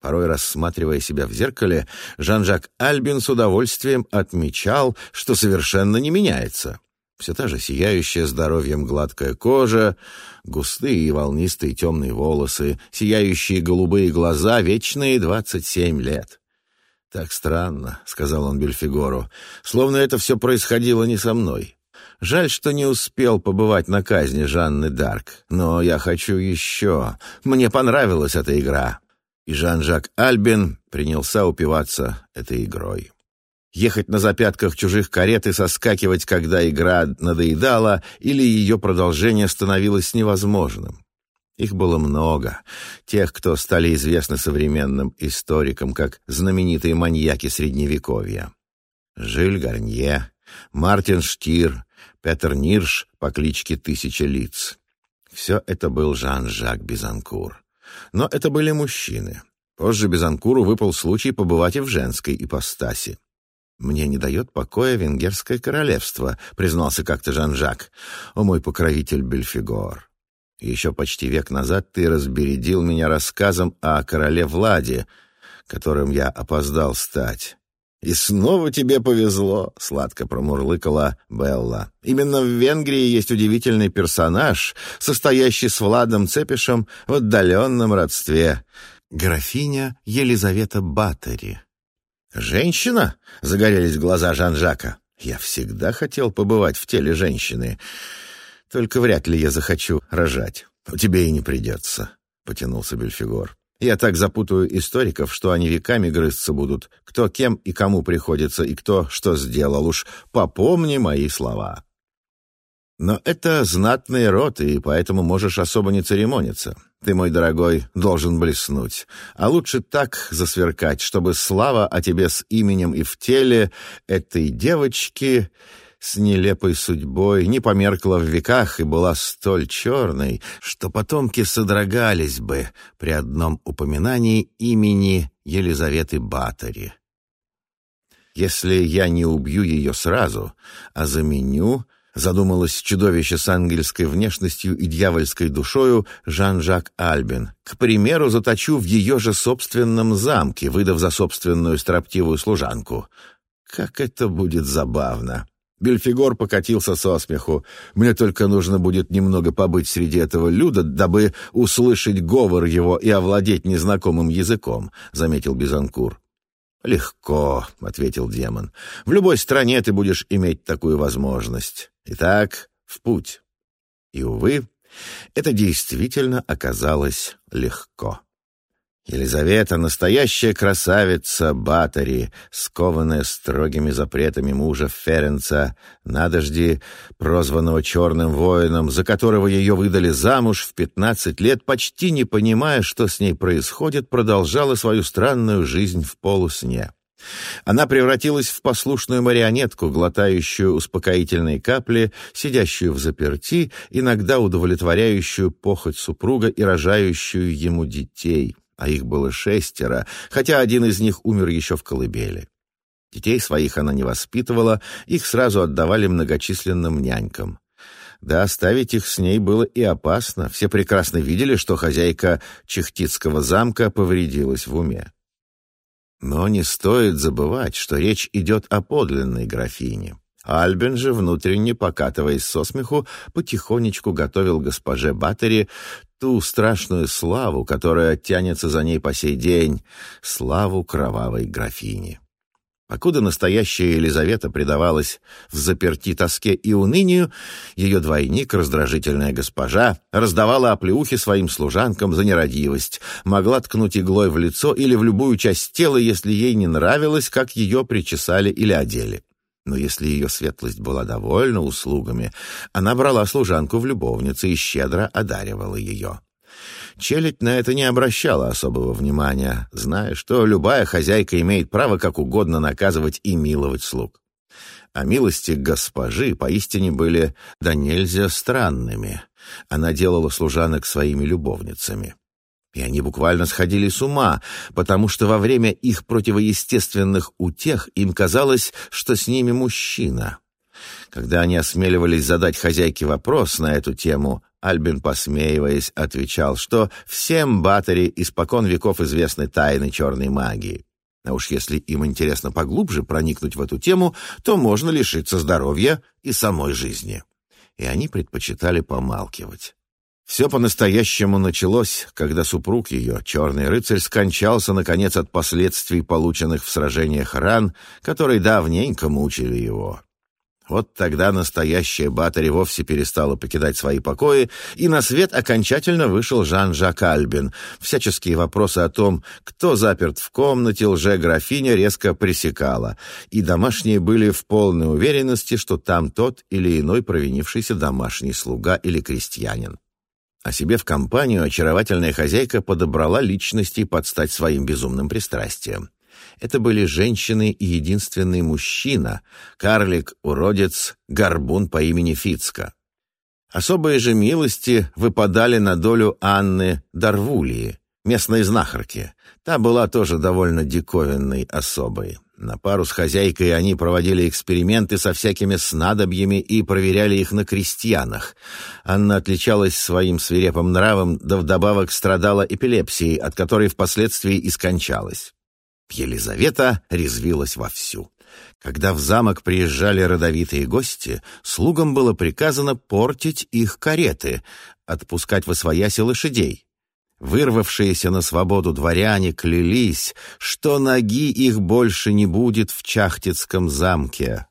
Порой, рассматривая себя в зеркале, Жан-Жак Альбин с удовольствием отмечал, что совершенно не меняется. Все та же сияющая здоровьем гладкая кожа, густые и волнистые темные волосы, сияющие голубые глаза, вечные двадцать семь лет. «Так странно», — сказал он Бельфигору, — «словно это все происходило не со мной. Жаль, что не успел побывать на казни Жанны Дарк, но я хочу еще. Мне понравилась эта игра». И Жан-Жак Альбин принялся упиваться этой игрой. Ехать на запятках чужих карет и соскакивать, когда игра надоедала или ее продолжение становилось невозможным. Их было много. Тех, кто стали известны современным историкам как знаменитые маньяки Средневековья. Жиль Гарнье, Мартин Штир, Петер Нирш по кличке Тысяча Лиц. Все это был Жан-Жак Бизанкур. Но это были мужчины. Позже Бизанкуру выпал случай побывать и в женской ипостаси. «Мне не дает покоя венгерское королевство», — признался как-то Жан-Жак. «О мой покровитель Бельфигор! Еще почти век назад ты разбередил меня рассказом о короле Владе, которым я опоздал стать. «И снова тебе повезло», — сладко промурлыкала Белла. «Именно в Венгрии есть удивительный персонаж, состоящий с Владом Цепишем в отдаленном родстве. Графиня Елизавета Баттери». «Женщина?» — загорелись глаза Жан-Жака. «Я всегда хотел побывать в теле женщины». Только вряд ли я захочу рожать. У тебя и не придется», — потянулся Бельфигор. «Я так запутаю историков, что они веками грызться будут, кто кем и кому приходится, и кто что сделал. Уж попомни мои слова». «Но это знатный род, и поэтому можешь особо не церемониться. Ты, мой дорогой, должен блеснуть. А лучше так засверкать, чтобы слава о тебе с именем и в теле этой девочки с нелепой судьбой, не померкла в веках и была столь черной, что потомки содрогались бы при одном упоминании имени Елизаветы Батори. Если я не убью ее сразу, а заменю, задумалось чудовище с ангельской внешностью и дьявольской душою Жан-Жак Альбин. К примеру, заточу в ее же собственном замке, выдав за собственную строптивую служанку. Как это будет забавно! Бельфигор покатился со смеху. «Мне только нужно будет немного побыть среди этого люда, дабы услышать говор его и овладеть незнакомым языком», — заметил Бизанкур. «Легко», — ответил демон. «В любой стране ты будешь иметь такую возможность. Итак, в путь». И, увы, это действительно оказалось легко. Елизавета — настоящая красавица Батари, скованная строгими запретами мужа Ференца, надожди, прозванного черным воином, за которого ее выдали замуж в пятнадцать лет, почти не понимая, что с ней происходит, продолжала свою странную жизнь в полусне. Она превратилась в послушную марионетку, глотающую успокоительные капли, сидящую в заперти, иногда удовлетворяющую похоть супруга и рожающую ему детей — а их было шестеро, хотя один из них умер еще в колыбели. Детей своих она не воспитывала, их сразу отдавали многочисленным нянькам. Да оставить их с ней было и опасно. Все прекрасно видели, что хозяйка Чехтицкого замка повредилась в уме. Но не стоит забывать, что речь идет о подлинной графине. Альбин же, внутренне покатываясь со смеху, потихонечку готовил госпоже Баттери ту страшную славу, которая тянется за ней по сей день, славу кровавой графини. Покуда настоящая Елизавета предавалась в заперти тоске и унынию, ее двойник, раздражительная госпожа, раздавала оплеухи своим служанкам за нерадивость, могла ткнуть иглой в лицо или в любую часть тела, если ей не нравилось, как ее причесали или одели. Но если ее светлость была довольна услугами, она брала служанку в любовницы и щедро одаривала ее. Челядь на это не обращала особого внимания, зная, что любая хозяйка имеет право как угодно наказывать и миловать слуг. А милости госпожи поистине были да нельзя странными. Она делала служанок своими любовницами. И они буквально сходили с ума, потому что во время их противоестественных утех им казалось, что с ними мужчина. Когда они осмеливались задать хозяйке вопрос на эту тему, Альбин, посмеиваясь, отвечал, что всем Баттери испокон веков известны тайны черной магии. А уж если им интересно поглубже проникнуть в эту тему, то можно лишиться здоровья и самой жизни. И они предпочитали помалкивать. Все по-настоящему началось, когда супруг ее, черный рыцарь, скончался, наконец, от последствий, полученных в сражениях ран, которые давненько мучили его. Вот тогда настоящая Батари вовсе перестала покидать свои покои, и на свет окончательно вышел Жан-Жак Альбин. Всяческие вопросы о том, кто заперт в комнате, лже-графиня резко пресекала, и домашние были в полной уверенности, что там тот или иной провинившийся домашний слуга или крестьянин. А себе в компанию очаровательная хозяйка подобрала личности под стать своим безумным пристрастием. Это были женщины и единственный мужчина, карлик-уродец, горбун по имени Фицка. Особые же милости выпадали на долю Анны Дарвулии, местной знахарки. Та была тоже довольно диковинной особой. На пару с хозяйкой они проводили эксперименты со всякими снадобьями и проверяли их на крестьянах. Анна отличалась своим свирепым нравом, да вдобавок страдала эпилепсией, от которой впоследствии и скончалась. Елизавета резвилась вовсю. Когда в замок приезжали родовитые гости, слугам было приказано портить их кареты, отпускать во свояси лошадей. Вырвавшиеся на свободу дворяне клялись, что ноги их больше не будет в Чахтицком замке.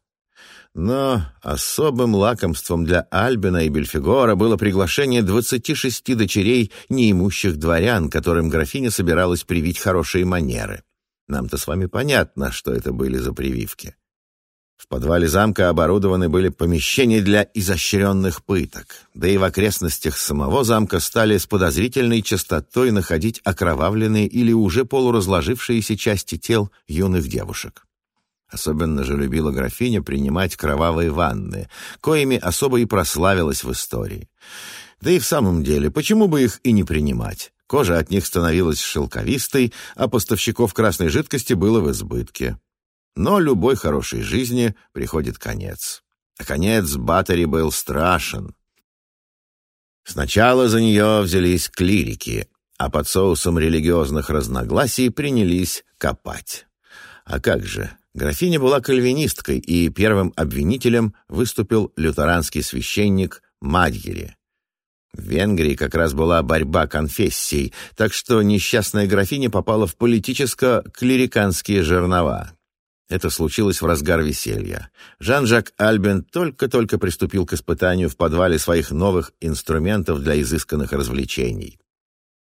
Но особым лакомством для Альбина и Бельфигора было приглашение двадцати шести дочерей неимущих дворян, которым графиня собиралась привить хорошие манеры. Нам-то с вами понятно, что это были за прививки. В подвале замка оборудованы были помещения для изощренных пыток, да и в окрестностях самого замка стали с подозрительной частотой находить окровавленные или уже полуразложившиеся части тел юных девушек. Особенно же любила графиня принимать кровавые ванны, коими особо и прославилась в истории. Да и в самом деле, почему бы их и не принимать? Кожа от них становилась шелковистой, а поставщиков красной жидкости было в избытке. Но любой хорошей жизни приходит конец. А конец Баттери был страшен. Сначала за нее взялись клирики, а под соусом религиозных разногласий принялись копать. А как же, графиня была кальвинисткой, и первым обвинителем выступил лютеранский священник Мадьери. В Венгрии как раз была борьба конфессий, так что несчастная графиня попала в политическо-клириканские жернова. Это случилось в разгар веселья. Жан-Жак Альбен только-только приступил к испытанию в подвале своих новых инструментов для изысканных развлечений.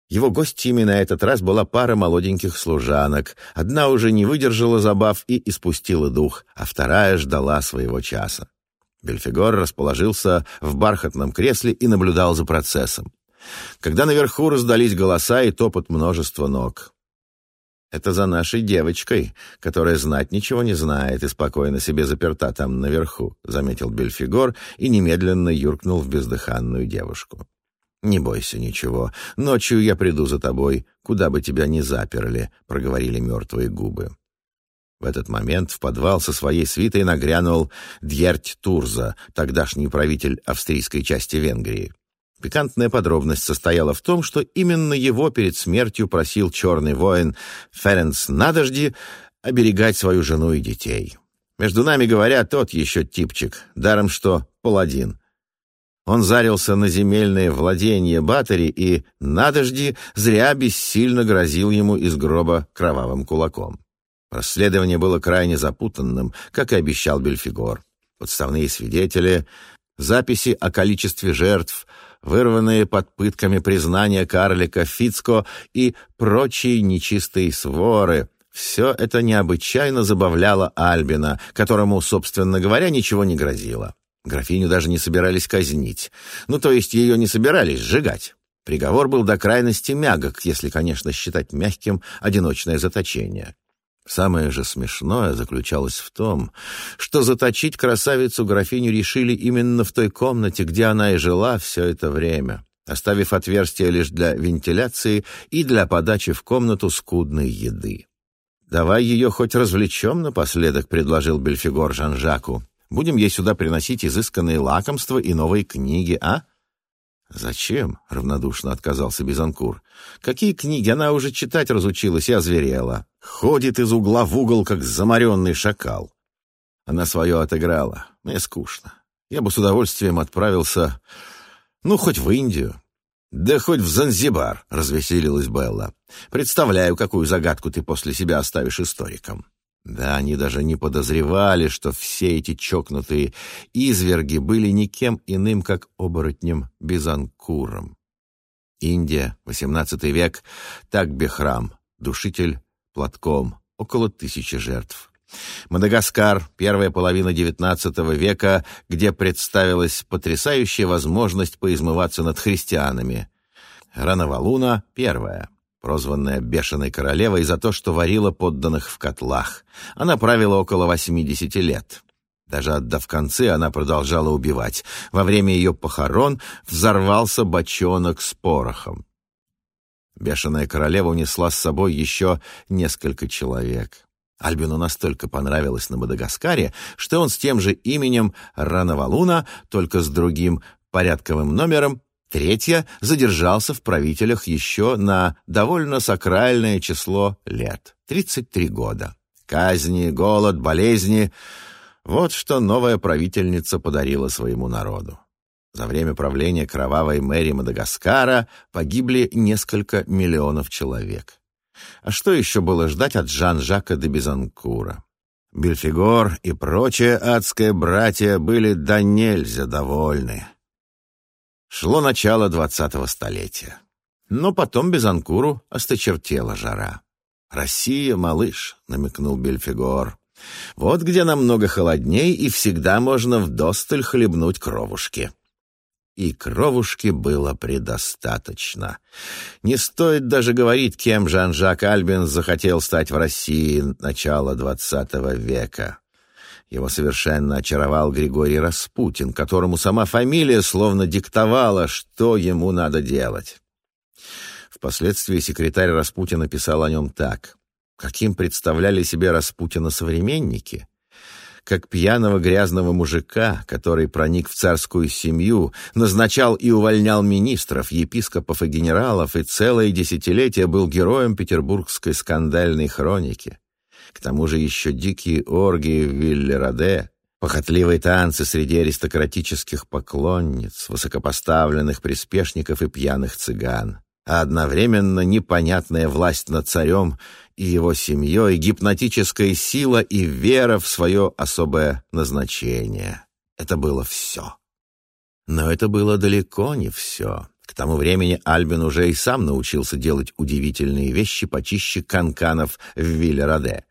Его гостями на этот раз была пара молоденьких служанок. Одна уже не выдержала забав и испустила дух, а вторая ждала своего часа. Бельфигор расположился в бархатном кресле и наблюдал за процессом. Когда наверху раздались голоса и топот множества ног. «Это за нашей девочкой, которая знать ничего не знает и спокойно себе заперта там наверху», — заметил Бельфигор и немедленно юркнул в бездыханную девушку. «Не бойся ничего. Ночью я приду за тобой, куда бы тебя ни заперли», — проговорили мертвые губы. В этот момент в подвал со своей свитой нагрянул Дьерть Турза, тогдашний правитель австрийской части Венгрии. Пикантная подробность состояла в том, что именно его перед смертью просил черный воин Ференц Надожди оберегать свою жену и детей. Между нами говоря, тот еще типчик, даром что паладин. Он зарился на земельные владения Батари, и Надожди зря бессильно грозил ему из гроба кровавым кулаком. Расследование было крайне запутанным, как и обещал Бельфигор. Подставные свидетели, записи о количестве жертв, вырванные под пытками признания карлика Фицко и прочие нечистые своры — все это необычайно забавляло Альбина, которому, собственно говоря, ничего не грозило. Графиню даже не собирались казнить. Ну, то есть ее не собирались сжигать. Приговор был до крайности мягок, если, конечно, считать мягким одиночное заточение. Самое же смешное заключалось в том, что заточить красавицу-графиню решили именно в той комнате, где она и жила все это время, оставив отверстие лишь для вентиляции и для подачи в комнату скудной еды. «Давай ее хоть развлечем напоследок», — предложил Бельфигор Жан-Жаку. «Будем ей сюда приносить изысканные лакомства и новые книги, а?» «Зачем?» — равнодушно отказался Бизанкур. «Какие книги? Она уже читать разучилась и озверела. Ходит из угла в угол, как заморенный шакал. Она свое отыграла. Мне скучно. Я бы с удовольствием отправился, ну, хоть в Индию». «Да хоть в Занзибар», — развеселилась Белла. «Представляю, какую загадку ты после себя оставишь историкам». Да, они даже не подозревали, что все эти чокнутые изверги были никем иным, как оборотнем Бизанкуром. Индия, XVIII век, так Бехрам, душитель платком, около тысячи жертв. Мадагаскар, первая половина XIX века, где представилась потрясающая возможность поизмываться над христианами. Ранавалуна, первая прозванная Бешеной Королевой за то, что варила подданных в котлах. Она правила около 80 лет. Даже отдав концы, она продолжала убивать. Во время ее похорон взорвался бочонок с порохом. Бешеная королева унесла с собой еще несколько человек. Альбину настолько понравилось на Мадагаскаре, что он с тем же именем Ранавалуна, только с другим порядковым номером, Третья задержался в правителях еще на довольно сакральное число лет — 33 года. Казни, голод, болезни — вот что новая правительница подарила своему народу. За время правления кровавой мэри Мадагаскара погибли несколько миллионов человек. А что еще было ждать от Жан-Жака де Безанкура? Бельфигор и прочие адское братья были до нельзя довольны. Шло начало двадцатого столетия. Но потом Безанкуру осточертела жара. «Россия, малыш», — намекнул Бельфигор. «Вот где намного холодней, и всегда можно вдосталь хлебнуть кровушки». И кровушки было предостаточно. Не стоит даже говорить, кем Жан-Жак Альбин захотел стать в России начала двадцатого века. Его совершенно очаровал Григорий Распутин, которому сама фамилия словно диктовала, что ему надо делать. Впоследствии секретарь Распутина писал о нем так. Каким представляли себе Распутина современники? Как пьяного грязного мужика, который проник в царскую семью, назначал и увольнял министров, епископов и генералов, и целое десятилетие был героем петербургской скандальной хроники. К тому же еще дикие оргии в Виллераде, похотливые танцы среди аристократических поклонниц, высокопоставленных приспешников и пьяных цыган, а одновременно непонятная власть над царем и его семьей, гипнотическая сила и вера в свое особое назначение. Это было все. Но это было далеко не все. К тому времени Альбин уже и сам научился делать удивительные вещи почище канканов в Виллераде.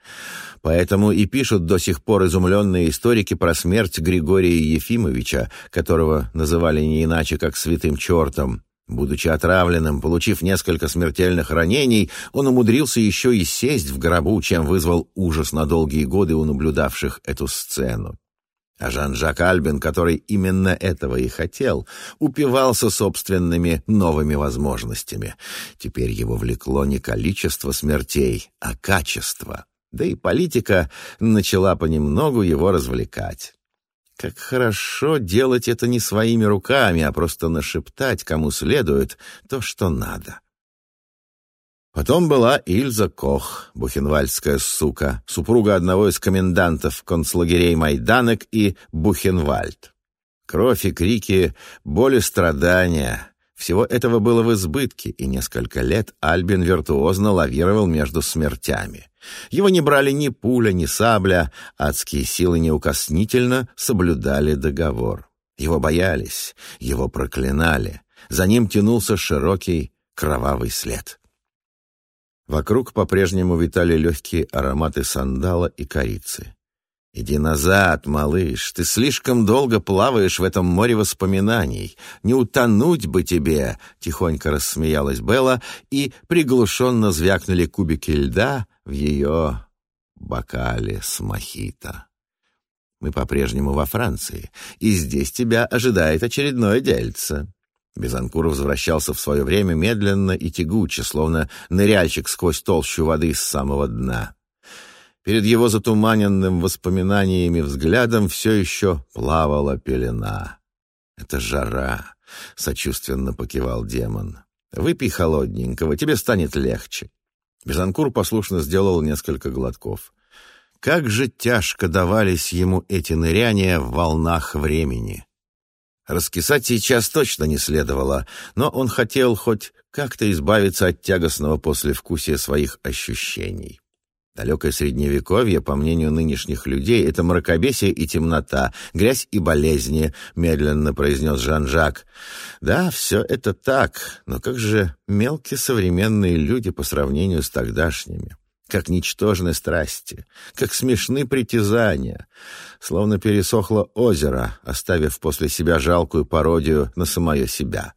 Поэтому и пишут до сих пор изумленные историки про смерть Григория Ефимовича, которого называли не иначе, как «святым чертом». Будучи отравленным, получив несколько смертельных ранений, он умудрился еще и сесть в гробу, чем вызвал ужас на долгие годы у наблюдавших эту сцену. А Жан-Жак Альбин, который именно этого и хотел, упивался собственными новыми возможностями. Теперь его влекло не количество смертей, а качество. Да и политика начала понемногу его развлекать. Как хорошо делать это не своими руками, а просто нашептать, кому следует, то, что надо. Потом была Ильза Кох, бухенвальдская сука, супруга одного из комендантов концлагерей Майданок и Бухенвальд. Кровь и крики, боль и страдания — всего этого было в избытке, и несколько лет Альбин виртуозно лавировал между смертями. Его не брали ни пуля, ни сабля, адские силы неукоснительно соблюдали договор. Его боялись, его проклинали. За ним тянулся широкий кровавый след. Вокруг по-прежнему витали легкие ароматы сандала и корицы. «Иди назад, малыш, ты слишком долго плаваешь в этом море воспоминаний. Не утонуть бы тебе!» — тихонько рассмеялась Белла, и приглушенно звякнули кубики льда в ее бокале с мохито. «Мы по-прежнему во Франции, и здесь тебя ожидает очередное дельце». Безанкур возвращался в свое время медленно и тягуче, словно ныряльщик сквозь толщу воды с самого дна. Перед его затуманенным воспоминаниями взглядом все еще плавала пелена. Это жара, — сочувственно покивал демон. «Выпей холодненького, тебе станет легче». Безанкур послушно сделал несколько глотков. Как же тяжко давались ему эти ныряния в волнах времени. Раскисать сейчас точно не следовало, но он хотел хоть как-то избавиться от тягостного послевкусия своих ощущений. Далекое средневековье, по мнению нынешних людей, это мракобесие и темнота, грязь и болезни, медленно произнес Жан-Жак. Да, все это так, но как же мелкие современные люди по сравнению с тогдашними как ничтожны страсти, как смешны притязания. Словно пересохло озеро, оставив после себя жалкую пародию на самое себя.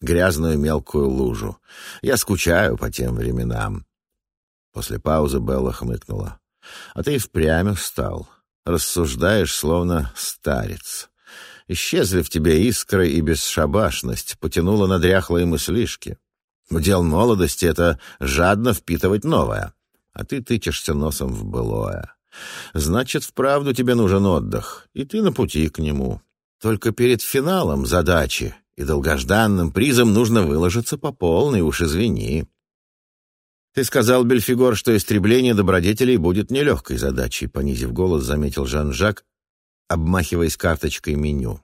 Грязную мелкую лужу. Я скучаю по тем временам. После паузы Белла хмыкнула. «А ты впрямь устал. Рассуждаешь, словно старец. Исчезли в тебе искры и бесшабашность, потянуло на дряхлые мыслишки. Удел молодости — это жадно впитывать новое а ты тычешься носом в былое. Значит, вправду тебе нужен отдых, и ты на пути к нему. Только перед финалом задачи и долгожданным призом нужно выложиться по полной, уж извини. Ты сказал, Бельфигор, что истребление добродетелей будет нелегкой задачей, понизив голос, заметил Жан-Жак, обмахиваясь карточкой меню.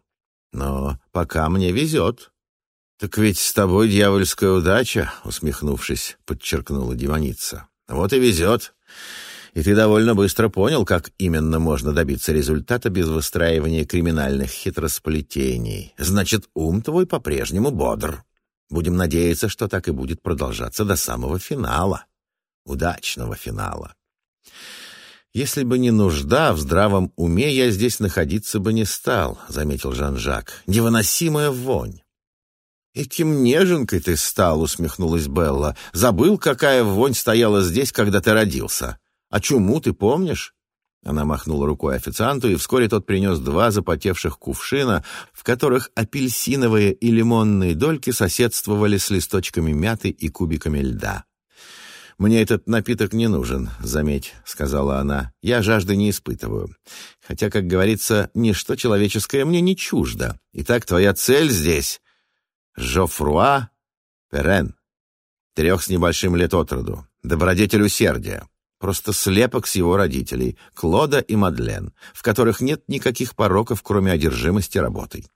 Но пока мне везет. Так ведь с тобой дьявольская удача, усмехнувшись, подчеркнула демоница. Вот и везет. И ты довольно быстро понял, как именно можно добиться результата без выстраивания криминальных хитросплетений. Значит, ум твой по-прежнему бодр. Будем надеяться, что так и будет продолжаться до самого финала. Удачного финала. «Если бы не нужда в здравом уме, я здесь находиться бы не стал», — заметил Жан-Жак. «Невыносимая вонь. «Эким неженкой ты стал», — усмехнулась Белла. «Забыл, какая вонь стояла здесь, когда ты родился. А чуму ты помнишь?» Она махнула рукой официанту, и вскоре тот принес два запотевших кувшина, в которых апельсиновые и лимонные дольки соседствовали с листочками мяты и кубиками льда. «Мне этот напиток не нужен, заметь», — сказала она. «Я жажды не испытываю. Хотя, как говорится, ничто человеческое мне не чуждо. Итак, твоя цель здесь Жофруа Перен, трех с небольшим лет от роду, добродетель усердия, просто слепок с его родителей, Клода и Мадлен, в которых нет никаких пороков, кроме одержимости работой.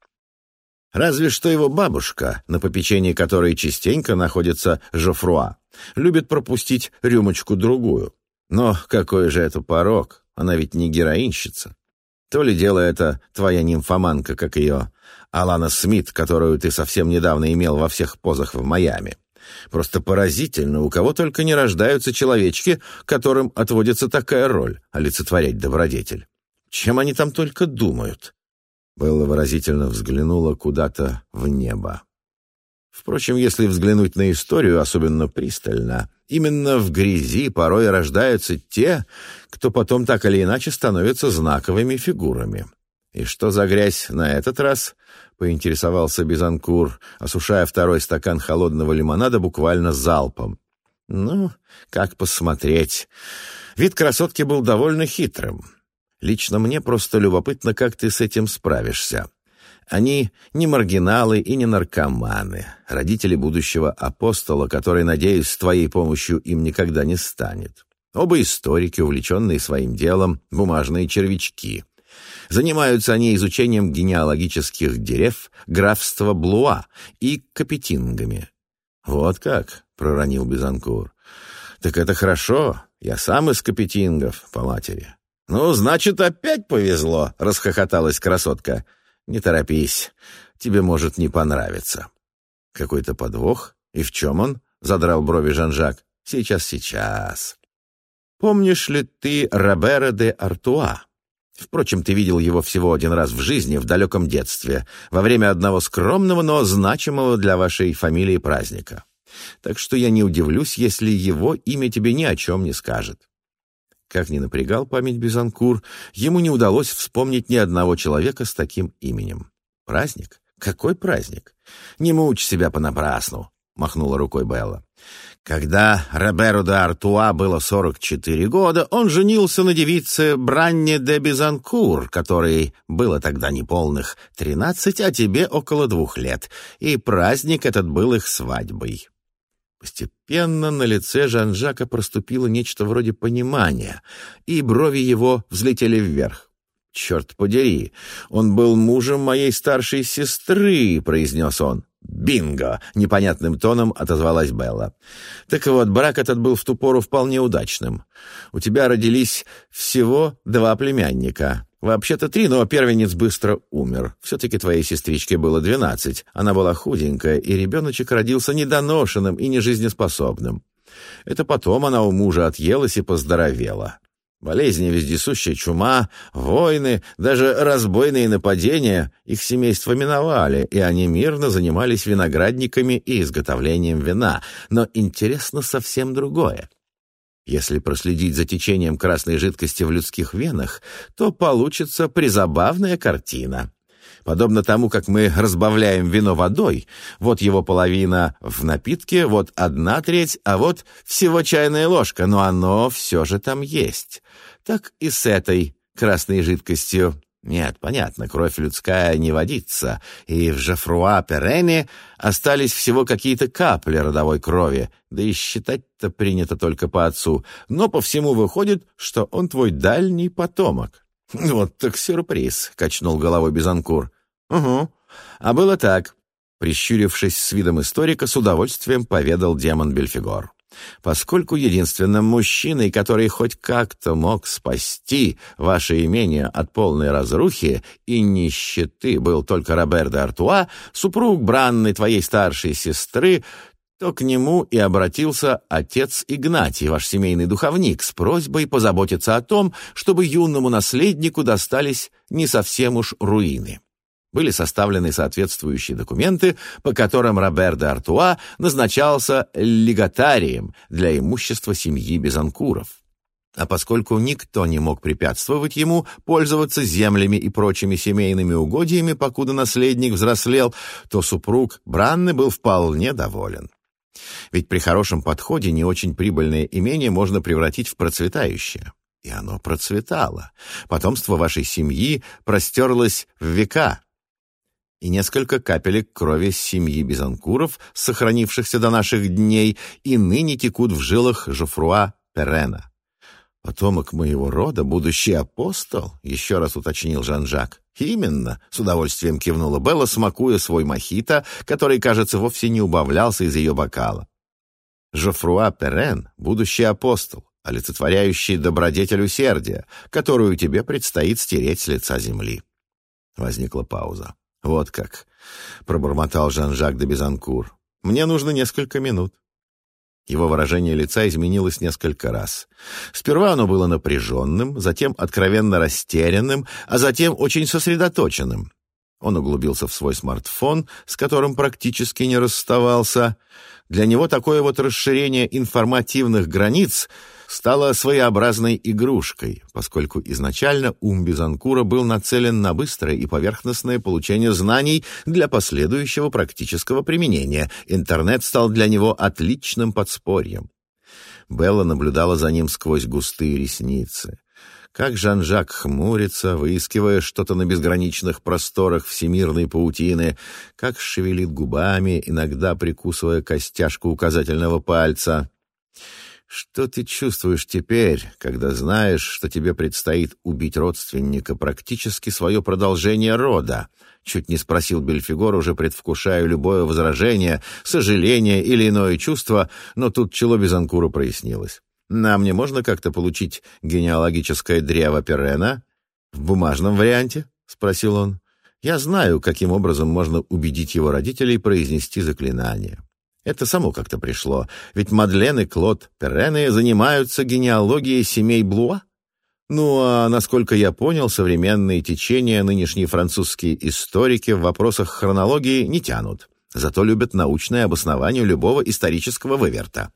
Разве что его бабушка, на попечении которой частенько находится Жофруа, любит пропустить рюмочку-другую. Но какой же это порок? Она ведь не героинщица. То ли дело это твоя нимфоманка, как ее Алана Смит, которую ты совсем недавно имел во всех позах в Майами. Просто поразительно, у кого только не рождаются человечки, которым отводится такая роль — олицетворять добродетель. Чем они там только думают?» Белла выразительно взглянула куда-то в небо. Впрочем, если взглянуть на историю особенно пристально, именно в грязи порой рождаются те, кто потом так или иначе становятся знаковыми фигурами. «И что за грязь на этот раз?» — поинтересовался Бизанкур, осушая второй стакан холодного лимонада буквально залпом. «Ну, как посмотреть. Вид красотки был довольно хитрым. Лично мне просто любопытно, как ты с этим справишься. Они не маргиналы и не наркоманы, родители будущего апостола, который, надеюсь, с твоей помощью им никогда не станет. Оба историки, увлеченные своим делом, бумажные червячки». Занимаются они изучением генеалогических дерев графства Блуа и капетингами. «Вот как?» — проронил Безанкур. «Так это хорошо. Я сам из капетингов по матери». «Ну, значит, опять повезло», — расхохоталась красотка. «Не торопись. Тебе может не понравиться». «Какой-то подвох? И в чем он?» — задрал брови Жан-Жак. «Сейчас, сейчас». «Помнишь ли ты Робера де Артуа?» Впрочем, ты видел его всего один раз в жизни, в далеком детстве, во время одного скромного, но значимого для вашей фамилии праздника. Так что я не удивлюсь, если его имя тебе ни о чем не скажет. Как ни напрягал память Бизанкур, ему не удалось вспомнить ни одного человека с таким именем. Праздник? Какой праздник? Не мучь себя понапрасну. — махнула рукой Белла. Когда Роберу де Артуа было 44 года, он женился на девице Бранне де Бизанкур, которой было тогда неполных 13, а тебе около двух лет, и праздник этот был их свадьбой. Постепенно на лице Жан-Жака проступило нечто вроде понимания, и брови его взлетели вверх. «Черт подери, он был мужем моей старшей сестры», — произнес он. «Бинго!» — непонятным тоном отозвалась Белла. «Так вот, брак этот был в ту пору вполне удачным. У тебя родились всего два племянника. Вообще-то три, но первенец быстро умер. Все-таки твоей сестричке было двенадцать. Она была худенькая, и ребеночек родился недоношенным и нежизнеспособным. Это потом она у мужа отъелась и поздоровела. Болезни, вездесущая чума, войны, даже разбойные нападения их семейство миновали, и они мирно занимались виноградниками и изготовлением вина. Но интересно совсем другое. Если проследить за течением красной жидкости в людских венах, то получится призабавная картина. Подобно тому, как мы разбавляем вино водой, вот его половина в напитке, вот одна треть, а вот всего чайная ложка, но оно все же там есть так и с этой красной жидкостью. Нет, понятно, кровь людская не водится, и в Жафруа-Перене остались всего какие-то капли родовой крови, да и считать-то принято только по отцу, но по всему выходит, что он твой дальний потомок. «Вот так сюрприз», — качнул головой Безанкур. «Угу. А было так». Прищурившись с видом историка, с удовольствием поведал демон Бельфигор. Поскольку единственным мужчиной, который хоть как-то мог спасти ваше имение от полной разрухи и нищеты, был только Робер де Артуа, супруг бранной твоей старшей сестры, то к нему и обратился отец Игнатий, ваш семейный духовник, с просьбой позаботиться о том, чтобы юному наследнику достались не совсем уж руины были составлены соответствующие документы, по которым Робер де Артуа назначался легатарием для имущества семьи Безанкуров. А поскольку никто не мог препятствовать ему пользоваться землями и прочими семейными угодьями, покуда наследник взрослел, то супруг Бранны был вполне доволен. Ведь при хорошем подходе не очень прибыльное имение можно превратить в процветающее. И оно процветало. Потомство вашей семьи простерлось в века, и несколько капелек крови семьи Бизанкуров, сохранившихся до наших дней, и ныне текут в жилах Жофруа Перена. «Потомок моего рода, будущий апостол?» — еще раз уточнил Жан-Жак. «Именно», — с удовольствием кивнула Белла, смакуя свой мохито, который, кажется, вовсе не убавлялся из ее бокала. «Жофруа Перен — будущий апостол, олицетворяющий добродетель усердия, которую тебе предстоит стереть с лица земли». Возникла пауза. «Вот как», — пробормотал Жан-Жак де Безанкур. «Мне нужно несколько минут». Его выражение лица изменилось несколько раз. Сперва оно было напряженным, затем откровенно растерянным, а затем очень сосредоточенным. Он углубился в свой смартфон, с которым практически не расставался. Для него такое вот расширение информативных границ — стала своеобразной игрушкой, поскольку изначально ум Бизанкура был нацелен на быстрое и поверхностное получение знаний для последующего практического применения. Интернет стал для него отличным подспорьем. Белла наблюдала за ним сквозь густые ресницы. Как Жан-Жак хмурится, выискивая что-то на безграничных просторах всемирной паутины, как шевелит губами, иногда прикусывая костяшку указательного пальца. Что ты чувствуешь теперь, когда знаешь, что тебе предстоит убить родственника, практически свое продолжение рода? Чуть не спросил Бельфигор, уже предвкушая любое возражение, сожаление или иное чувство, но тут чело Безанкура прояснилось. «Нам не можно как-то получить генеалогическое древо Перена?» «В бумажном варианте?» — спросил он. «Я знаю, каким образом можно убедить его родителей произнести заклинание. Это само как-то пришло, ведь Мадлен и Клод Перрены занимаются генеалогией семей Блуа. Ну а, насколько я понял, современные течения нынешние французские историки в вопросах хронологии не тянут. Зато любят научное обоснование любого исторического выверта.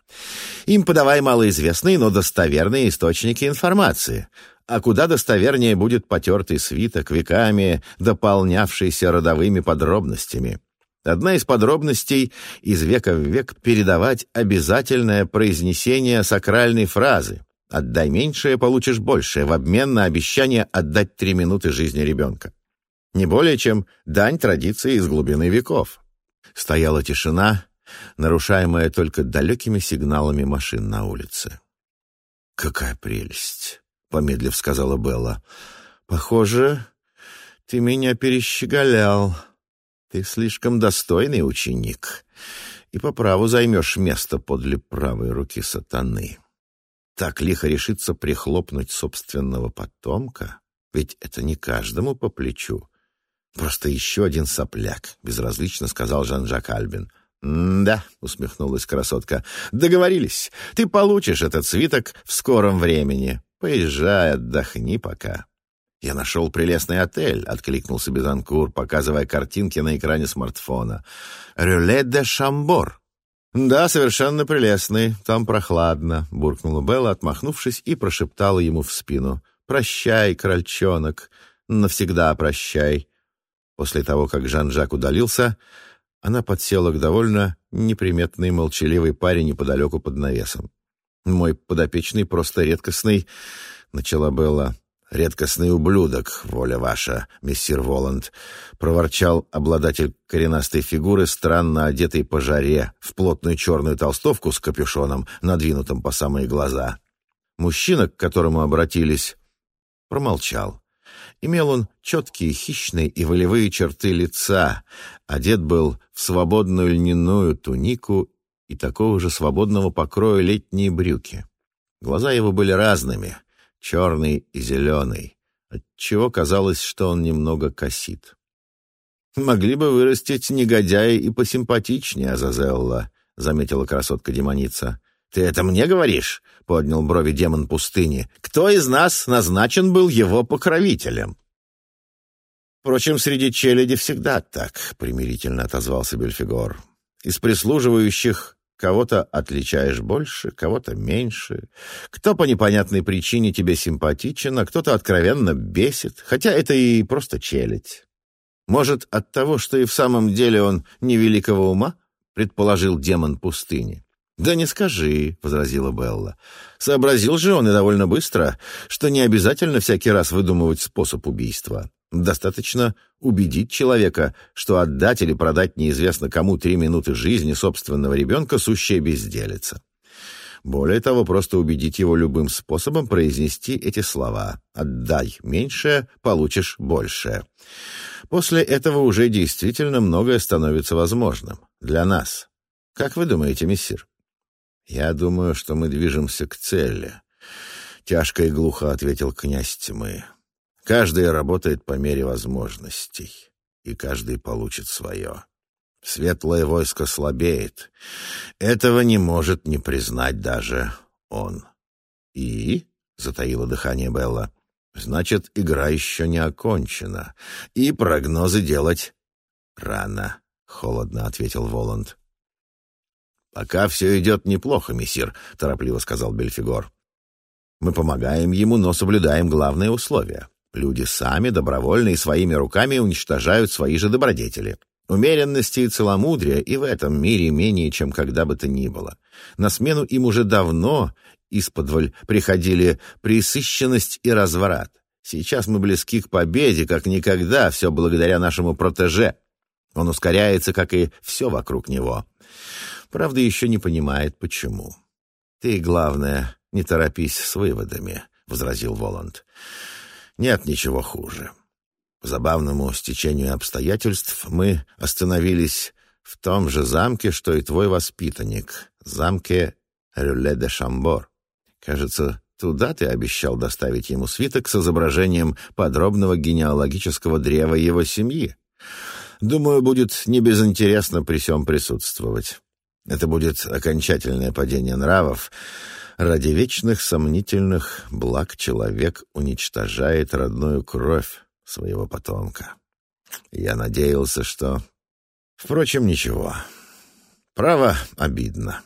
Им подавай малоизвестные, но достоверные источники информации. А куда достовернее будет потертый свиток, веками дополнявшийся родовыми подробностями. Одна из подробностей из века в век передавать обязательное произнесение сакральной фразы «Отдай меньшее, получишь большее» в обмен на обещание отдать три минуты жизни ребенка. Не более чем дань традиции из глубины веков. Стояла тишина, нарушаемая только далекими сигналами машин на улице. «Какая прелесть!» — помедлив сказала Белла. «Похоже, ты меня перещеголял. Ты слишком достойный ученик, и по праву займешь место подле правой руки сатаны. Так лихо решиться прихлопнуть собственного потомка, ведь это не каждому по плечу. Просто еще один сопляк», — безразлично сказал Жан-Жак Альбин. «Да», — усмехнулась красотка, — «договорились. Ты получишь этот свиток в скором времени. Поезжай, отдохни пока». «Я нашел прелестный отель», — откликнулся Безанкур, показывая картинки на экране смартфона. «Рюле де Шамбор». «Да, совершенно прелестный. Там прохладно», — буркнула Белла, отмахнувшись, и прошептала ему в спину. «Прощай, крольчонок. Навсегда прощай». После того, как Жан-Жак удалился, она подсела к довольно неприметной молчаливой паре неподалеку под навесом. «Мой подопечный просто редкостный», — начала Белла. «Редкостный ублюдок, воля ваша, мессир Воланд», — проворчал обладатель коренастой фигуры, странно одетый по жаре, в плотную черную толстовку с капюшоном, надвинутым по самые глаза. Мужчина, к которому обратились, промолчал. Имел он четкие хищные и волевые черты лица, одет был в свободную льняную тунику и такого же свободного покроя летние брюки. Глаза его были разными, черный и зеленый, отчего казалось, что он немного косит. «Могли бы вырастить негодяя и посимпатичнее, Азазелла», — заметила красотка-демоница. «Ты это мне говоришь?» — поднял брови демон пустыни. «Кто из нас назначен был его покровителем?» «Впрочем, среди челяди всегда так», — примирительно отозвался Бельфигор. «Из прислуживающих кого-то отличаешь больше, кого-то меньше. Кто по непонятной причине тебе симпатичен, а кто-то откровенно бесит, хотя это и просто челядь. Может, от того, что и в самом деле он невеликого ума?» — предположил демон пустыни. «Да не скажи», — возразила Белла. «Сообразил же он и довольно быстро, что не обязательно всякий раз выдумывать способ убийства. Достаточно убедить человека, что отдать или продать неизвестно кому три минуты жизни собственного ребенка — сущая безделица. Более того, просто убедить его любым способом произнести эти слова «отдай меньшее, получишь большее». После этого уже действительно многое становится возможным. Для нас. Как вы думаете, мессир? «Я думаю, что мы движемся к цели», — тяжко и глухо ответил князь тьмы. «Каждый работает по мере возможностей, и каждый получит свое. Светлое войско слабеет. Этого не может не признать даже он». «И?» — затаило дыхание Белла. «Значит, игра еще не окончена, и прогнозы делать рано», — холодно ответил Воланд. «Пока все идет неплохо, мессир», — торопливо сказал Бельфигор. «Мы помогаем ему, но соблюдаем главное условие. Люди сами, добровольно и своими руками уничтожают свои же добродетели. Умеренности и целомудрия и в этом мире менее, чем когда бы то ни было. На смену им уже давно исподволь приходили присыщенность и разврат. Сейчас мы близки к победе, как никогда, все благодаря нашему протеже. Он ускоряется, как и все вокруг него. Правда, еще не понимает, почему. «Ты, главное, не торопись с выводами», — возразил Воланд. «Нет ничего хуже. По забавному стечению обстоятельств мы остановились в том же замке, что и твой воспитанник, замке Рюле-де-Шамбор. Кажется, туда ты обещал доставить ему свиток с изображением подробного генеалогического древа его семьи. Думаю, будет небезынтересно при всем присутствовать. Это будет окончательное падение нравов. Ради вечных сомнительных благ человек уничтожает родную кровь своего потомка. Я надеялся, что... Впрочем, ничего. Право, обидно.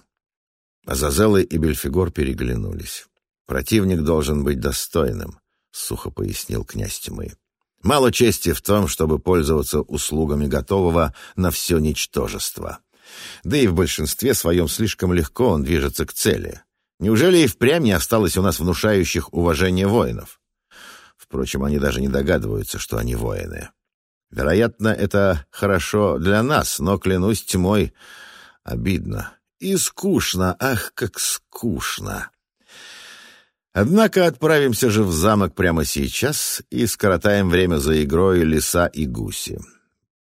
Азазелы и Бельфигор переглянулись. Противник должен быть достойным, — сухо пояснил князь тьмы. Мало чести в том, чтобы пользоваться услугами готового на все ничтожество. Да и в большинстве своем слишком легко он движется к цели. Неужели и впрямь не осталось у нас внушающих уважение воинов? Впрочем, они даже не догадываются, что они воины. Вероятно, это хорошо для нас, но, клянусь тьмой, обидно. И скучно, ах, как скучно. Однако отправимся же в замок прямо сейчас и скоротаем время за игрой лиса и гуси.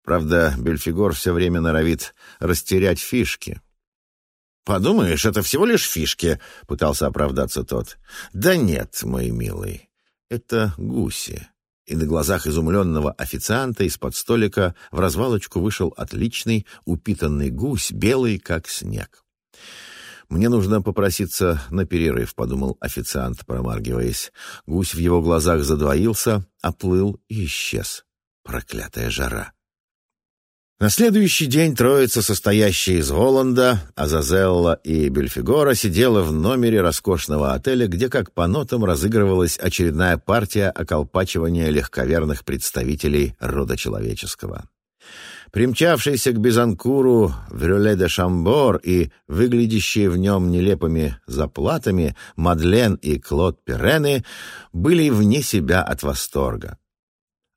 Правда, Бельфигор все время норовит растерять фишки. «Подумаешь, это всего лишь фишки», — пытался оправдаться тот. «Да нет, мой милый, это гуси» и на глазах изумленного официанта из-под столика в развалочку вышел отличный упитанный гусь, белый как снег. «Мне нужно попроситься на перерыв», — подумал официант, промаргиваясь. Гусь в его глазах задвоился, оплыл и исчез. Проклятая жара! На следующий день троица, состоящая из Воланда, Азазелла и Бельфигора, сидела в номере роскошного отеля, где, как по нотам, разыгрывалась очередная партия околпачивания легковерных представителей рода человеческого. Примчавшиеся к Бизанкуру в Рюле-де-Шамбор и выглядящие в нем нелепыми заплатами Мадлен и Клод Перены были вне себя от восторга.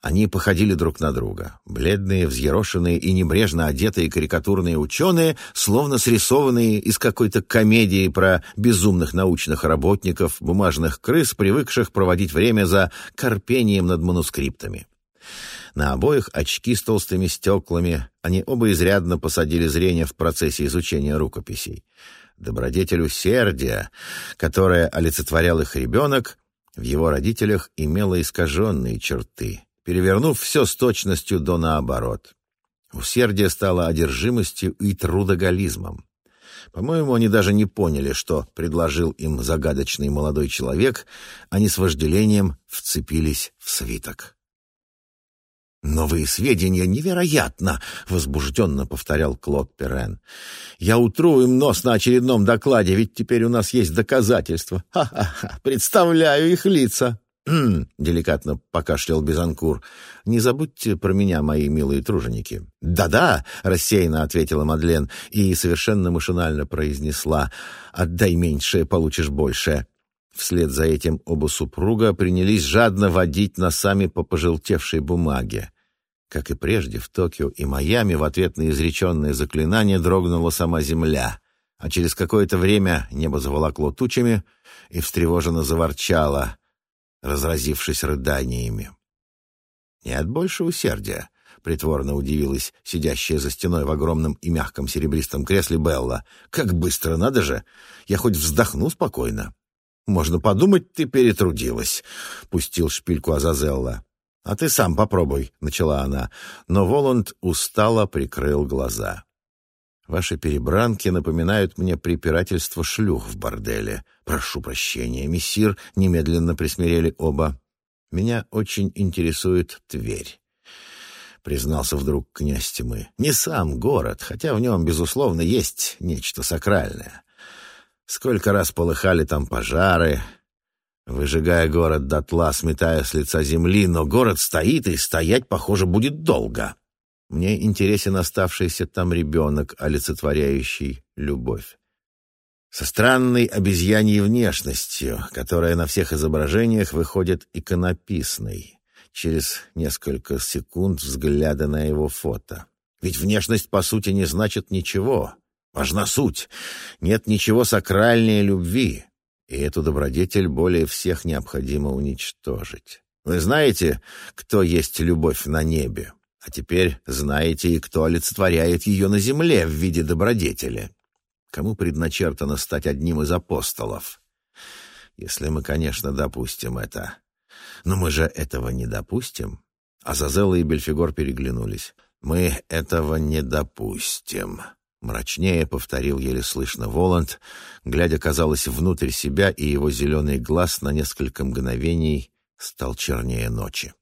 Они походили друг на друга. Бледные, взъерошенные и небрежно одетые карикатурные ученые, словно срисованные из какой-то комедии про безумных научных работников, бумажных крыс, привыкших проводить время за корпением над манускриптами. На обоих очки с толстыми стеклами, они оба изрядно посадили зрение в процессе изучения рукописей. Добродетель усердия, которое олицетворял их ребенок, в его родителях имела искаженные черты — перевернув все с точностью до наоборот. Усердие стало одержимостью и трудоголизмом. По-моему, они даже не поняли, что предложил им загадочный молодой человек, они с вожделением вцепились в свиток. «Новые сведения невероятно!» — возбужденно повторял Клод Перен. «Я утру им нос на очередном докладе, ведь теперь у нас есть доказательства. Ха-ха-ха! Представляю их лица!» Деликатно покашлял Безанкур. «Не забудьте про меня, мои милые труженики». «Да-да», — рассеянно ответила Мадлен и совершенно машинально произнесла «Отдай меньшее, получишь большее». Вслед за этим оба супруга принялись жадно водить носами по пожелтевшей бумаге. Как и прежде, в Токио и Майами в ответ на изреченное заклинание дрогнула сама земля, а через какое-то время небо заволокло тучами и встревоженно заворчало — разразившись рыданиями. «Нет больше усердия», — притворно удивилась сидящая за стеной в огромном и мягком серебристом кресле Белла. «Как быстро, надо же! Я хоть вздохну спокойно». «Можно подумать, ты перетрудилась», — пустил шпильку Азазелла. «А ты сам попробуй», — начала она, но Воланд устало прикрыл глаза. Ваши перебранки напоминают мне препирательство шлюх в борделе. Прошу прощения, мессир, немедленно присмирели оба. Меня очень интересует Тверь. Признался вдруг князь тьмы. Не сам город, хотя в нем, безусловно, есть нечто сакральное. Сколько раз полыхали там пожары, выжигая город дотла, сметая с лица земли, но город стоит, и стоять, похоже, будет долго. Мне интересен оставшийся там ребенок, олицетворяющий любовь. Со странной обезьяньей внешностью, которая на всех изображениях выходит иконописной, через несколько секунд взгляда на его фото. Ведь внешность, по сути, не значит ничего. Важна суть. Нет ничего сакральнее любви. И эту добродетель более всех необходимо уничтожить. Вы знаете, кто есть любовь на небе? А теперь знаете и кто олицетворяет ее на земле в виде добродетели. Кому предначертано стать одним из апостолов? Если мы, конечно, допустим это. Но мы же этого не допустим. Азазелла и Бельфигор переглянулись. «Мы этого не допустим», — мрачнее повторил еле слышно Воланд, глядя, казалось, внутрь себя, и его зеленый глаз на несколько мгновений стал чернее ночи.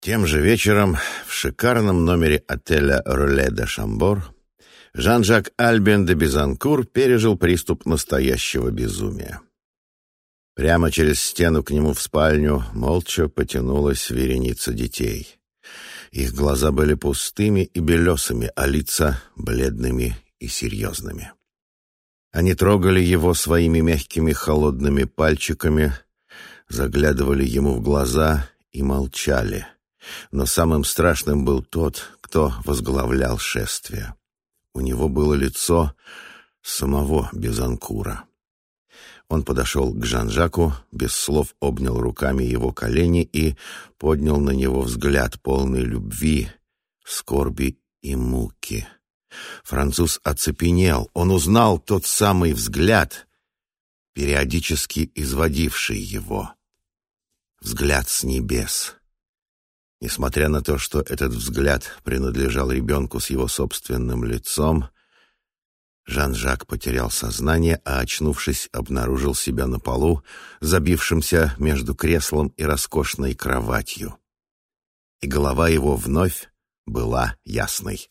Тем же вечером в шикарном номере отеля «Роле де Шамбор» Жан-Жак Альбен де Безанкур пережил приступ настоящего безумия. Прямо через стену к нему в спальню молча потянулась вереница детей. Их глаза были пустыми и белесыми, а лица — бледными и серьезными. Они трогали его своими мягкими холодными пальчиками, заглядывали ему в глаза и молчали. Но самым страшным был тот, кто возглавлял шествие. У него было лицо самого Безанкура. Он подошел к Жан-Жаку, без слов обнял руками его колени и поднял на него взгляд полный любви, скорби и муки. Француз оцепенел. Он узнал тот самый взгляд, периодически изводивший его. Взгляд с небес. Несмотря на то, что этот взгляд принадлежал ребенку с его собственным лицом, Жан-Жак потерял сознание, а, очнувшись, обнаружил себя на полу, забившимся между креслом и роскошной кроватью. И голова его вновь была ясной.